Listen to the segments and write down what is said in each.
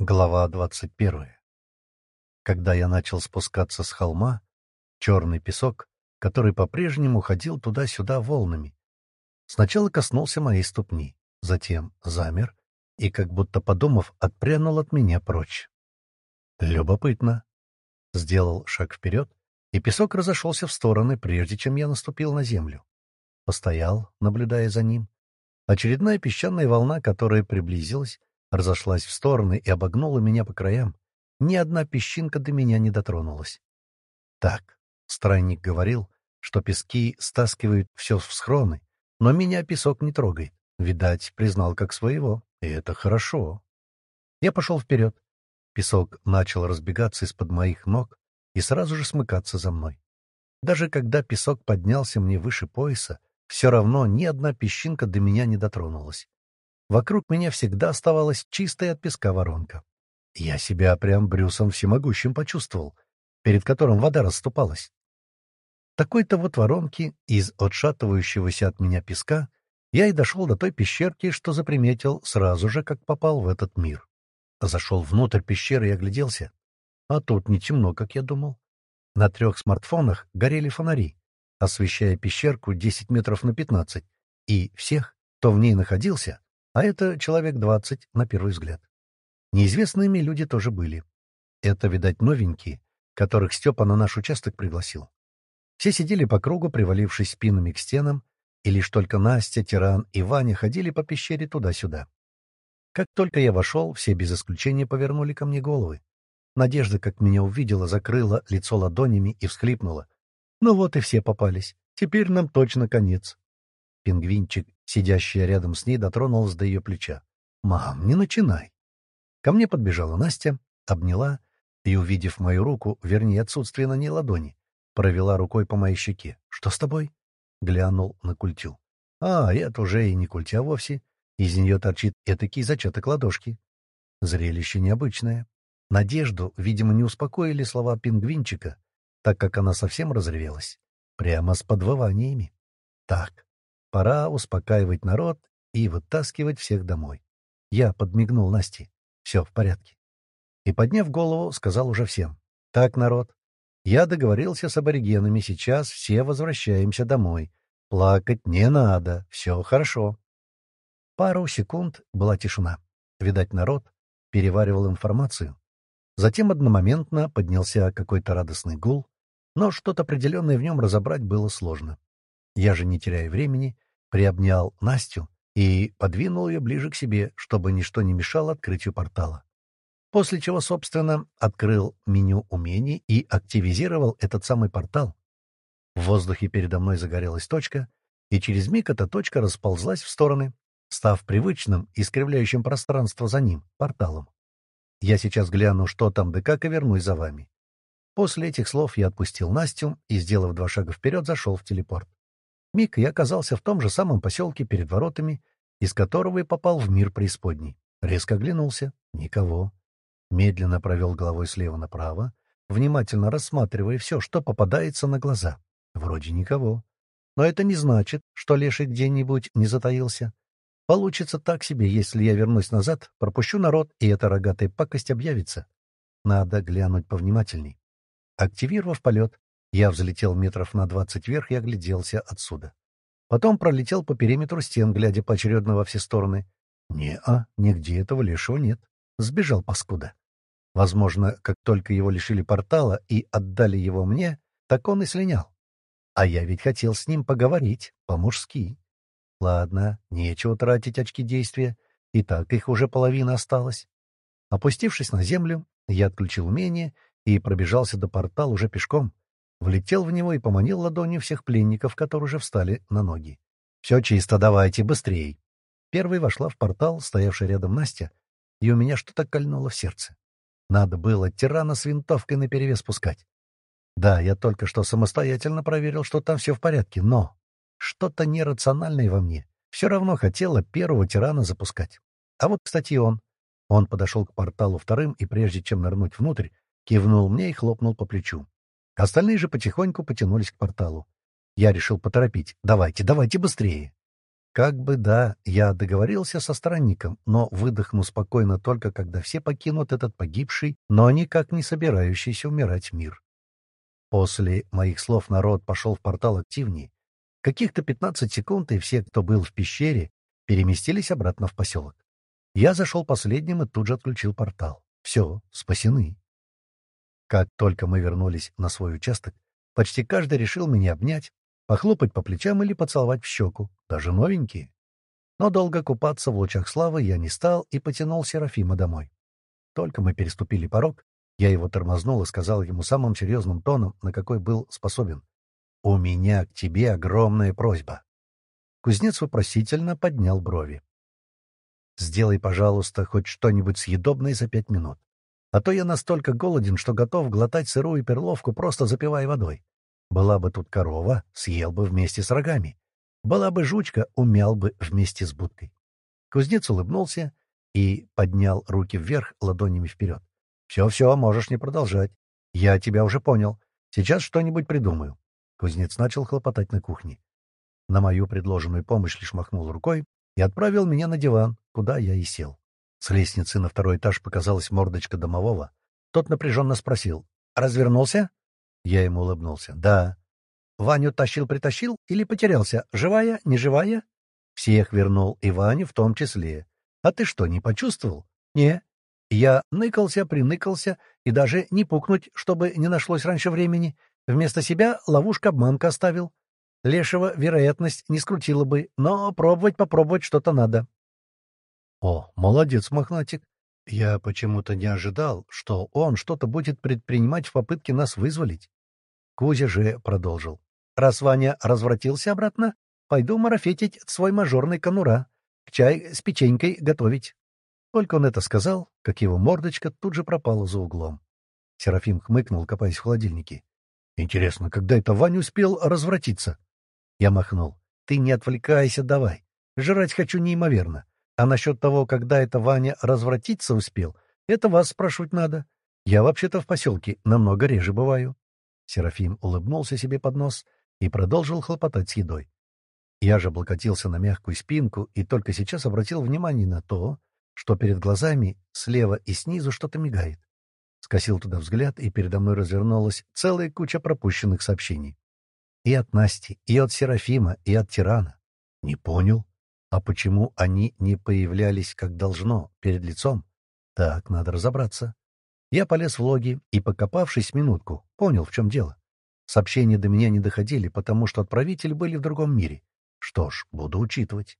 Глава двадцать первая. Когда я начал спускаться с холма, черный песок, который по-прежнему ходил туда-сюда волнами, сначала коснулся моей ступни, затем замер и, как будто подумав, отпрянул от меня прочь. Любопытно. Сделал шаг вперед, и песок разошелся в стороны, прежде чем я наступил на землю. Постоял, наблюдая за ним. Очередная песчаная волна, которая приблизилась, разошлась в стороны и обогнула меня по краям. Ни одна песчинка до меня не дотронулась. Так, странник говорил, что пески стаскивают все в схроны, но меня песок не трогает. Видать, признал как своего, и это хорошо. Я пошел вперед. Песок начал разбегаться из-под моих ног и сразу же смыкаться за мной. Даже когда песок поднялся мне выше пояса, все равно ни одна песчинка до меня не дотронулась. Вокруг меня всегда оставалась чистая от песка воронка. Я себя прям Брюсом всемогущим почувствовал, перед которым вода расступалась. Такой-то вот воронки из отшатывающегося от меня песка я и дошел до той пещерки, что заприметил сразу же, как попал в этот мир. Зашел внутрь пещеры и огляделся. А тут не темно, как я думал. На трех смартфонах горели фонари, освещая пещерку 10 метров на 15, и всех, кто в ней находился, а это человек двадцать, на первый взгляд. Неизвестными люди тоже были. Это, видать, новенькие, которых Степа на наш участок пригласил. Все сидели по кругу, привалившись спинами к стенам, и лишь только Настя, Тиран и Ваня ходили по пещере туда-сюда. Как только я вошел, все без исключения повернули ко мне головы. Надежда, как меня увидела, закрыла лицо ладонями и всхлипнула. «Ну вот и все попались. Теперь нам точно конец». Пингвинчик Сидящая рядом с ней дотронулась до ее плеча. «Мам, не начинай!» Ко мне подбежала Настя, обняла и, увидев мою руку, вернее, отсутствие на ней ладони, провела рукой по моей щеке. «Что с тобой?» — глянул на культю. «А, это уже и не культя вовсе. Из нее торчит этакий зачаток ладошки. Зрелище необычное. Надежду, видимо, не успокоили слова пингвинчика, так как она совсем разревелась. Прямо с подвываниями. Так, Пора успокаивать народ и вытаскивать всех домой. Я подмигнул Насте. Все в порядке. И, подняв голову, сказал уже всем. Так, народ, я договорился с аборигенами, сейчас все возвращаемся домой. Плакать не надо, все хорошо. Пару секунд была тишина. Видать, народ переваривал информацию. Затем одномоментно поднялся какой-то радостный гул, но что-то определенное в нем разобрать было сложно. Я же, не теряя времени, приобнял Настю и подвинул ее ближе к себе, чтобы ничто не мешало открытию портала. После чего, собственно, открыл меню умений и активизировал этот самый портал. В воздухе передо мной загорелась точка, и через миг эта точка расползлась в стороны, став привычным, искривляющим пространство за ним, порталом. Я сейчас гляну, что там да как, и вернусь за вами. После этих слов я отпустил Настю и, сделав два шага вперед, зашел в телепорт. Миг я оказался в том же самом поселке перед воротами, из которого и попал в мир преисподней. Резко оглянулся. Никого. Медленно провел головой слева направо, внимательно рассматривая все, что попадается на глаза. Вроде никого. Но это не значит, что леший где-нибудь не затаился. Получится так себе, если я вернусь назад, пропущу народ, и эта рогатая пакость объявится. Надо глянуть повнимательней. Активировав полет, я взлетел метров на двадцать вверх и огляделся отсюда. Потом пролетел по периметру стен, глядя поочередно во все стороны. Не-а, нигде этого лешего нет. Сбежал паскуда. Возможно, как только его лишили портала и отдали его мне, так он и слинял. А я ведь хотел с ним поговорить, по-мужски. Ладно, нечего тратить очки действия, и так их уже половина осталась. Опустившись на землю, я отключил умение и пробежался до портала уже пешком, влетел в него и поманил ладонью всех пленников, которые уже встали на ноги. «Все чисто, давайте, быстрей!» Первой вошла в портал, стоявшая рядом Настя, и у меня что-то кольнуло в сердце. Надо было тирана с винтовкой наперевес пускать. Да, я только что самостоятельно проверил, что там все в порядке, но что-то нерациональное во мне все равно хотело первого тирана запускать. А вот, кстати, он. Он подошел к порталу вторым и, прежде чем нырнуть внутрь, кивнул мне и хлопнул по плечу. Остальные же потихоньку потянулись к порталу. Я решил поторопить. «Давайте, давайте быстрее!» Как бы да, я договорился со странником, но выдохну спокойно только, когда все покинут этот погибший, но никак не собирающийся умирать мир. После моих слов народ пошел в портал активнее. Каких-то 15 секунд, и все, кто был в пещере, переместились обратно в поселок. Я зашел последним и тут же отключил портал. Все, спасены. Как только мы вернулись на свой участок, почти каждый решил меня обнять, похлопать по плечам или поцеловать в щеку, даже новенькие. Но долго купаться в лучах славы я не стал и потянул Серафима домой. Только мы переступили порог, я его тормознул и сказал ему самым серьезным тоном, на какой был способен. «У меня к тебе огромная просьба». Кузнец вопросительно поднял брови. «Сделай, пожалуйста, хоть что-нибудь съедобное за пять минут. А то я настолько голоден, что готов глотать сырую перловку, просто запивая водой. Была бы тут корова, съел бы вместе с рогами. Была бы жучка, умял бы вместе с будкой. Кузнец улыбнулся и поднял руки вверх, ладонями вперед. «Все-все, можешь не продолжать. Я тебя уже понял. Сейчас что-нибудь придумаю». Кузнец начал хлопотать на кухне. На мою предложенную помощь лишь махнул рукой и отправил меня на диван, куда я и сел. С лестницы на второй этаж показалась мордочка домового. Тот напряженно спросил. «Развернулся?» Я ему улыбнулся. «Да». «Ваню тащил-притащил или потерялся? Живая, не живая?» «Всех вернул, и Ваню в том числе. А ты что, не почувствовал?» «Не». Я ныкался, приныкался, и даже не пукнуть, чтобы не нашлось раньше времени. Вместо себя ловушка-обманка оставил. Лешего вероятность не скрутила бы, но пробовать попробовать что-то надо. О, молодец, мохнатик. Я почему-то не ожидал, что он что-то будет предпринимать в попытке нас вызволить. Кузя же продолжил. Раз Ваня развратился обратно, пойду марафетить свой мажорный конура, к чай с печенькой готовить. Только он это сказал, как его мордочка тут же пропала за углом. Серафим хмыкнул, копаясь в холодильнике. Интересно, когда это Ваня успел развратиться? Я махнул. Ты не отвлекайся давай. Жрать хочу неимоверно. А насчет того, когда это Ваня развратиться успел, это вас спрашивать надо. Я вообще-то в поселке намного реже бываю. Серафим улыбнулся себе под нос и продолжил хлопотать с едой. Я же облокотился на мягкую спинку и только сейчас обратил внимание на то, что перед глазами слева и снизу что-то мигает. Скосил туда взгляд, и передо мной развернулась целая куча пропущенных сообщений. И от Насти, и от Серафима, и от Тирана. Не понял. А почему они не появлялись, как должно, перед лицом? Так, надо разобраться. Я полез в логи и, покопавшись минутку, понял, в чем дело. Сообщения до меня не доходили, потому что отправители были в другом мире. Что ж, буду учитывать.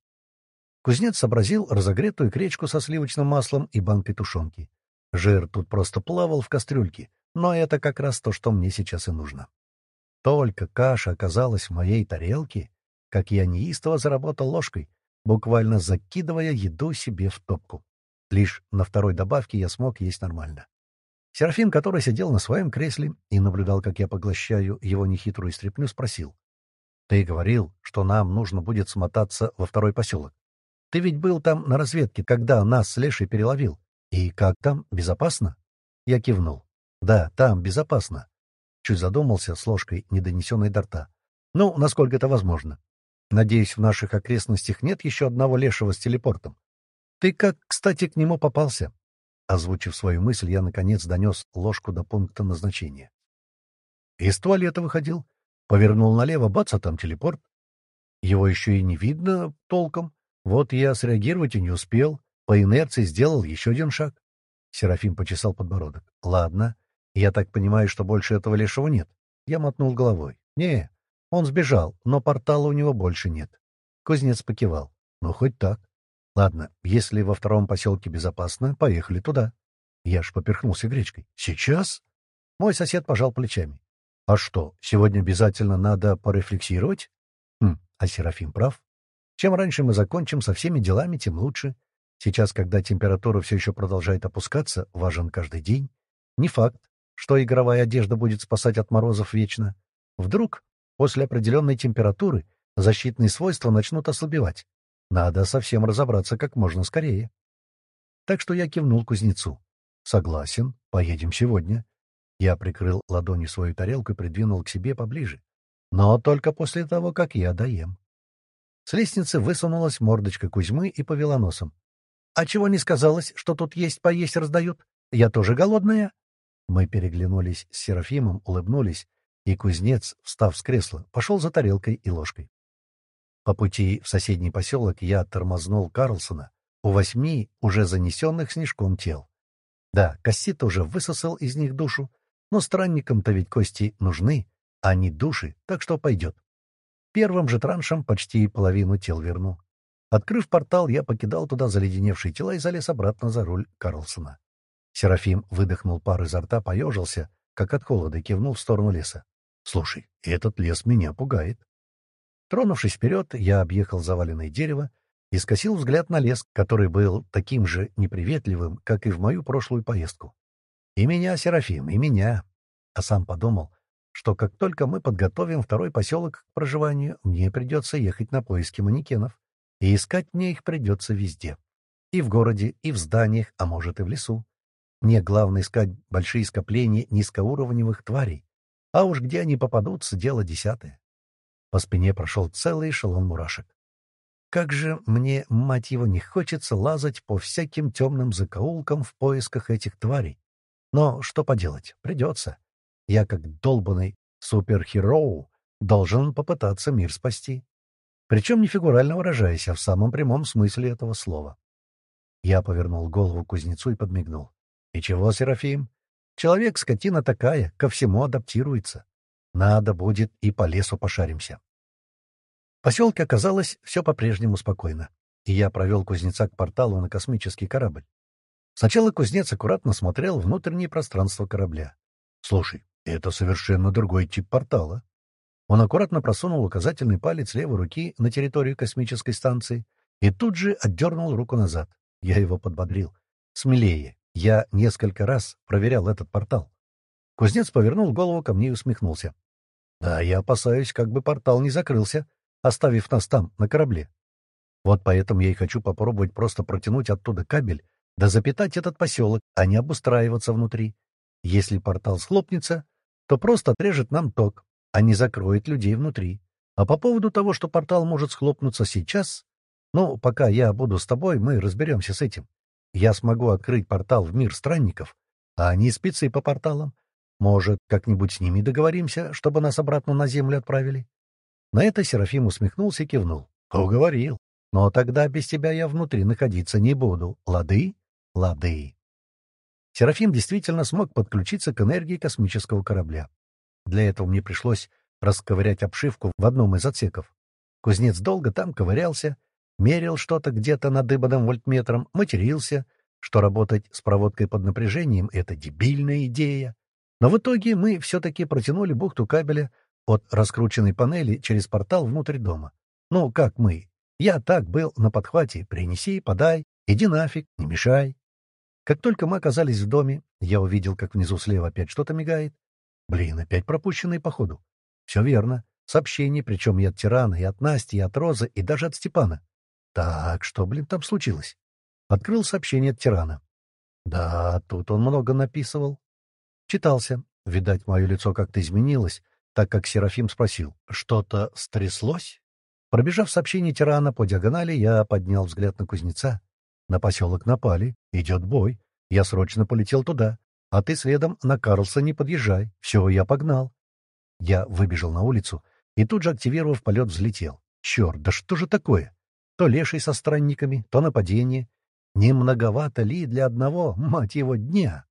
Кузнец сообразил разогретую кречку со сливочным маслом и банкой тушенки. Жир тут просто плавал в кастрюльке, но это как раз то, что мне сейчас и нужно. Только каша оказалась в моей тарелке, как я неистово заработал ложкой, буквально закидывая еду себе в топку. Лишь на второй добавке я смог есть нормально. Серафим, который сидел на своем кресле и наблюдал, как я поглощаю его нехитрую стряпню, спросил. — Ты говорил, что нам нужно будет смотаться во второй поселок. Ты ведь был там на разведке, когда нас с Лешей переловил. И как там? Безопасно? Я кивнул. Да, там безопасно. Чуть задумался с ложкой, недонесенной до рта. Ну, насколько это возможно. Надеюсь, в наших окрестностях нет еще одного лешего с телепортом. Ты как, кстати, к нему попался? Озвучив свою мысль, я, наконец, донес ложку до пункта назначения. Из туалета выходил, повернул налево, бац, а там телепорт. Его еще и не видно толком. Вот я среагировать и не успел. По инерции сделал еще один шаг. Серафим почесал подбородок. Ладно. Я так понимаю, что больше этого лешего нет. Я мотнул головой. Не, он сбежал, но портала у него больше нет. Кузнец покивал. Ну, хоть так. Ладно, если во втором поселке безопасно, поехали туда. Я ж поперхнулся гречкой. Сейчас? Мой сосед пожал плечами. А что, сегодня обязательно надо порефлексировать? Хм, а Серафим прав. Чем раньше мы закончим со всеми делами, тем лучше. Сейчас, когда температура все еще продолжает опускаться, важен каждый день. Не факт, что игровая одежда будет спасать от морозов вечно. Вдруг После определенной температуры защитные свойства начнут ослабевать. Надо совсем разобраться как можно скорее. Так что я кивнул кузнецу. «Согласен, поедем сегодня». Я прикрыл ладонью свою тарелку и придвинул к себе поближе. Но только после того, как я доем. С лестницы высунулась мордочка Кузьмы и повела носом. «А чего не сказалось, что тут есть поесть раздают? Я тоже голодная?» Мы переглянулись с Серафимом, улыбнулись, и кузнец, встав с кресла, пошел за тарелкой и ложкой. По пути в соседний поселок я тормознул Карлсона у восьми уже занесенных снежком тел. Да, Кассит уже высосал из них душу, но странникам-то ведь кости нужны, а не души, так что пойдет. Первым же траншем почти половину тел верну. Открыв портал, я покидал туда заледеневшие тела и залез обратно за руль Карлсона. Серафим выдохнул пар изо рта, поежился, как от холода, и кивнул в сторону леса. «Слушай, этот лес меня пугает». Тронувшись вперед, я объехал заваленное дерево и скосил взгляд на лес, который был таким же неприветливым, как и в мою прошлую поездку. И меня, Серафим, и меня. А сам подумал, что как только мы подготовим второй поселок к проживанию, мне придется ехать на поиски манекенов, и искать мне их придется везде. И в городе, и в зданиях, а может и в лесу. Мне главное искать большие скопления низкоуровневых тварей. А уж где они попадутся, дело десятое. По спине прошел целый эшелон мурашек. Как же мне, мать его, не хочется лазать по всяким темным закоулкам в поисках этих тварей. Но что поделать, придется. Я, как долбанный суперхероу, должен попытаться мир спасти. Причем не фигурально выражаясь, а в самом прямом смысле этого слова. Я повернул голову к кузнецу и подмигнул. «И чего, Серафим? Человек, скотина такая, ко всему адаптируется. Надо будет и по лесу пошаримся». В поселке оказалось все по-прежнему спокойно, и я провел кузнеца к порталу на космический корабль. Сначала кузнец аккуратно смотрел внутреннее пространство корабля. «Слушай, это совершенно другой тип портала». Он аккуратно просунул указательный палец левой руки на территорию космической станции и тут же отдернул руку назад. Я его подбодрил. «Смелее. Я несколько раз проверял этот портал. Кузнец повернул голову ко мне и усмехнулся. Да, я опасаюсь, как бы портал не закрылся, оставив нас там, на корабле. Вот поэтому я и хочу попробовать просто протянуть оттуда кабель, да запитать этот поселок, а не обустраиваться внутри. Если портал схлопнется, то просто отрежет нам ток, а не закроет людей внутри. А по поводу того, что портал может схлопнуться сейчас, ну, пока я буду с тобой, мы разберемся с этим. Я смогу открыть портал в мир странников, а они спецы по порталам. Может, как-нибудь с ними договоримся, чтобы нас обратно на землю отправили?» На это Серафим усмехнулся и кивнул. «Уговорил. Но тогда без тебя я внутри находиться не буду. Лады? Лады». Серафим действительно смог подключиться к энергии космического корабля. Для этого мне пришлось расковырять обшивку в одном из отсеков. Кузнец долго там ковырялся, мерил что-то где-то надыбанным вольтметром, матерился, что работать с проводкой под напряжением — это дебильная идея. Но в итоге мы все-таки протянули бухту кабеля от раскрученной панели через портал внутрь дома. Ну, как мы? Я так был на подхвате. Принеси, подай, иди нафиг, не мешай. Как только мы оказались в доме, я увидел, как внизу слева опять что-то мигает. Блин, опять пропущенные, походу. Все верно. Сообщение, причем и от Тирана, и от Насти, и от Розы, и даже от Степана. Так, что, блин, там случилось? Открыл сообщение от тирана. Да, тут он много написывал. Читался. Видать, мое лицо как-то изменилось, так как Серафим спросил, что-то стряслось? Пробежав сообщение тирана по диагонали, я поднял взгляд на кузнеца. На поселок напали, идет бой. Я срочно полетел туда, а ты следом на Карлсоне подъезжай. Все, я погнал. Я выбежал на улицу и тут же, активировав полет, взлетел. Черт, да что же такое? То леший со странниками, то нападение. Не многовато ли для одного, мать его, дня?